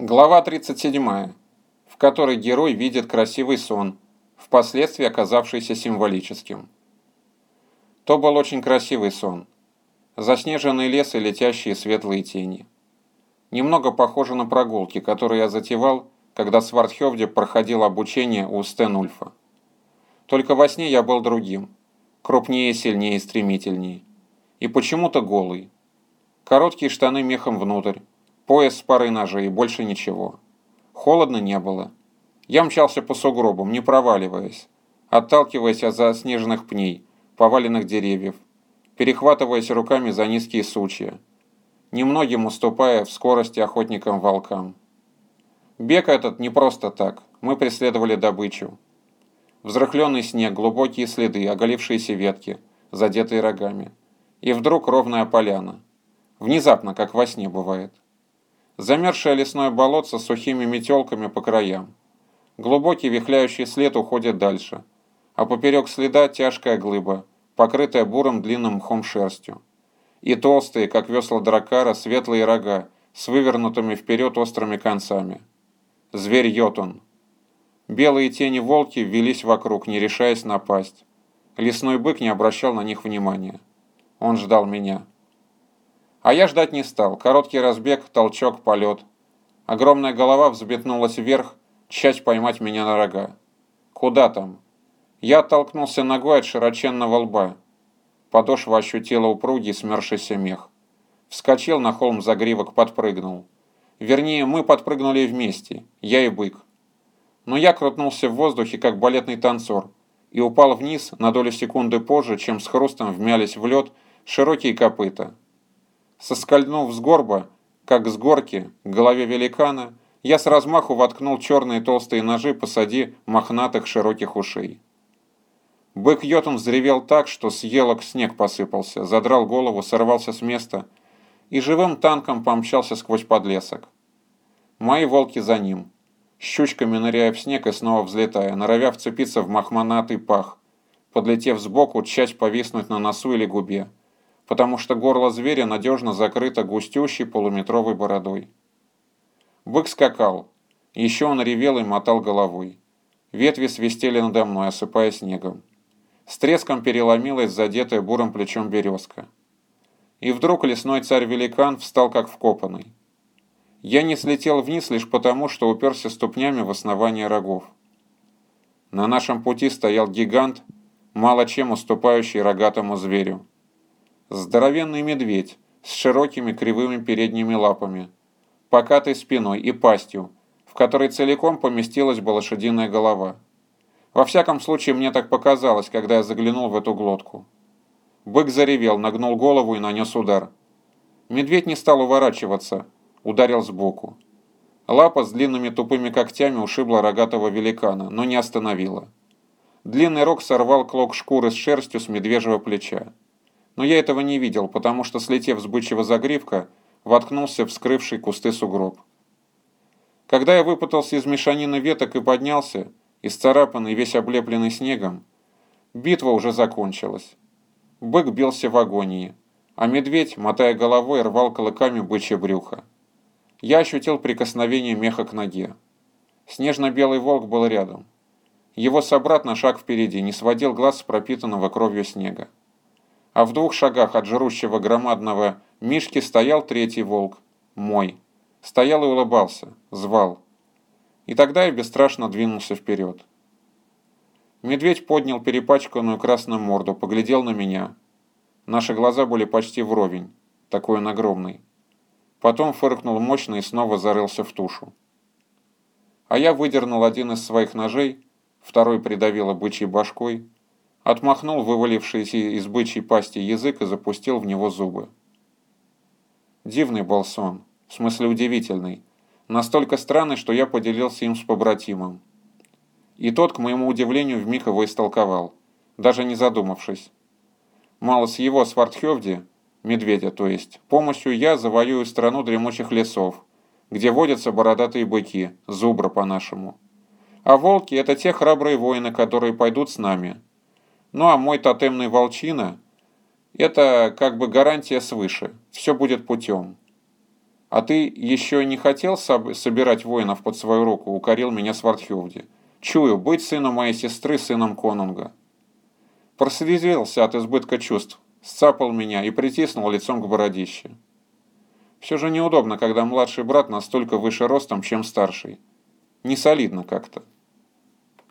Глава 37, в которой герой видит красивый сон, впоследствии оказавшийся символическим. То был очень красивый сон. Заснеженный лес и летящие светлые тени. Немного похоже на прогулки, которые я затевал, когда Свардхевде проходил обучение у Стенульфа. Только во сне я был другим. Крупнее, сильнее, стремительнее. И почему-то голый. Короткие штаны мехом внутрь Пояс с парой ножей и больше ничего. Холодно не было. Я мчался по сугробам, не проваливаясь, отталкиваясь от заснеженных пней, поваленных деревьев, перехватываясь руками за низкие сучья, немногим уступая в скорости охотникам-волкам. Бег этот не просто так, мы преследовали добычу. Взрыхленный снег, глубокие следы, оголившиеся ветки, задетые рогами. И вдруг ровная поляна. Внезапно, как во сне бывает. Замерзшее лесное болотце с сухими метелками по краям. Глубокий вихляющий след уходит дальше, а поперек следа тяжкая глыба, покрытая бурым длинным мхом шерстью. И толстые, как весла дракара, светлые рога с вывернутыми вперед острыми концами. Зверь Йотун. Белые тени волки велись вокруг, не решаясь напасть. Лесной бык не обращал на них внимания. Он ждал меня. А я ждать не стал. Короткий разбег, толчок, полет. Огромная голова взбетнулась вверх, часть поймать меня на рога. Куда там? Я оттолкнулся ногой от широченного лба. Подошва ощутила упругий смершийся мех. Вскочил на холм загривок, подпрыгнул. Вернее, мы подпрыгнули вместе, я и бык. Но я крутнулся в воздухе, как балетный танцор, и упал вниз на долю секунды позже, чем с хрустом вмялись в лед широкие копыта. Соскользнув с горба, как с горки, к голове великана, я с размаху воткнул черные толстые ножи посади мохнатых широких ушей. Бык Йотун взревел так, что с елок снег посыпался, задрал голову, сорвался с места и живым танком помчался сквозь подлесок. Мои волки за ним, щучками ныряя в снег и снова взлетая, норовя вцепиться в махмонатый пах, подлетев сбоку, часть повиснуть на носу или губе потому что горло зверя надежно закрыто густющей полуметровой бородой. Бык скакал. Еще он ревел и мотал головой. Ветви свистели надо мной, осыпая снегом. С треском переломилась задетая бурым плечом березка. И вдруг лесной царь-великан встал как вкопанный. Я не слетел вниз лишь потому, что уперся ступнями в основание рогов. На нашем пути стоял гигант, мало чем уступающий рогатому зверю. Здоровенный медведь с широкими кривыми передними лапами, покатой спиной и пастью, в которой целиком поместилась бы лошадиная голова. Во всяком случае, мне так показалось, когда я заглянул в эту глотку. Бык заревел, нагнул голову и нанес удар. Медведь не стал уворачиваться, ударил сбоку. Лапа с длинными тупыми когтями ушибла рогатого великана, но не остановила. Длинный рог сорвал клок шкуры с шерстью с медвежьего плеча. Но я этого не видел, потому что, слетев с бычьего загривка, воткнулся в скрывший кусты сугроб. Когда я выпутался из мешанины веток и поднялся, исцарапанный весь облепленный снегом, битва уже закончилась. Бык бился в агонии, а медведь, мотая головой, рвал клыками бычье брюхо. Я ощутил прикосновение меха к ноге. Снежно-белый волк был рядом. Его собрат на шаг впереди не сводил глаз с пропитанного кровью снега а в двух шагах от жрущего громадного Мишки стоял третий волк, мой. Стоял и улыбался, звал. И тогда я бесстрашно двинулся вперед. Медведь поднял перепачканную красную морду, поглядел на меня. Наши глаза были почти вровень, такой он огромный. Потом фыркнул мощно и снова зарылся в тушу. А я выдернул один из своих ножей, второй придавил бычьей башкой, отмахнул вывалившийся из бычьей пасти язык и запустил в него зубы. Дивный был сон, в смысле удивительный, настолько странный, что я поделился им с побратимом. И тот, к моему удивлению, вмиг его истолковал, даже не задумавшись. Мало с его Свардхевди, медведя то есть, помощью я завоюю страну дремучих лесов, где водятся бородатые быки, зубра по-нашему. А волки – это те храбрые воины, которые пойдут с нами – ну а мой тотемный волчина – это как бы гарантия свыше, все будет путем. «А ты еще не хотел собирать воинов под свою руку?» — укорил меня Свардхевди. «Чую, быть сыном моей сестры, сыном конунга». Прослезился от избытка чувств, сцапал меня и притиснул лицом к бородище. Все же неудобно, когда младший брат настолько выше ростом, чем старший. Не солидно как-то.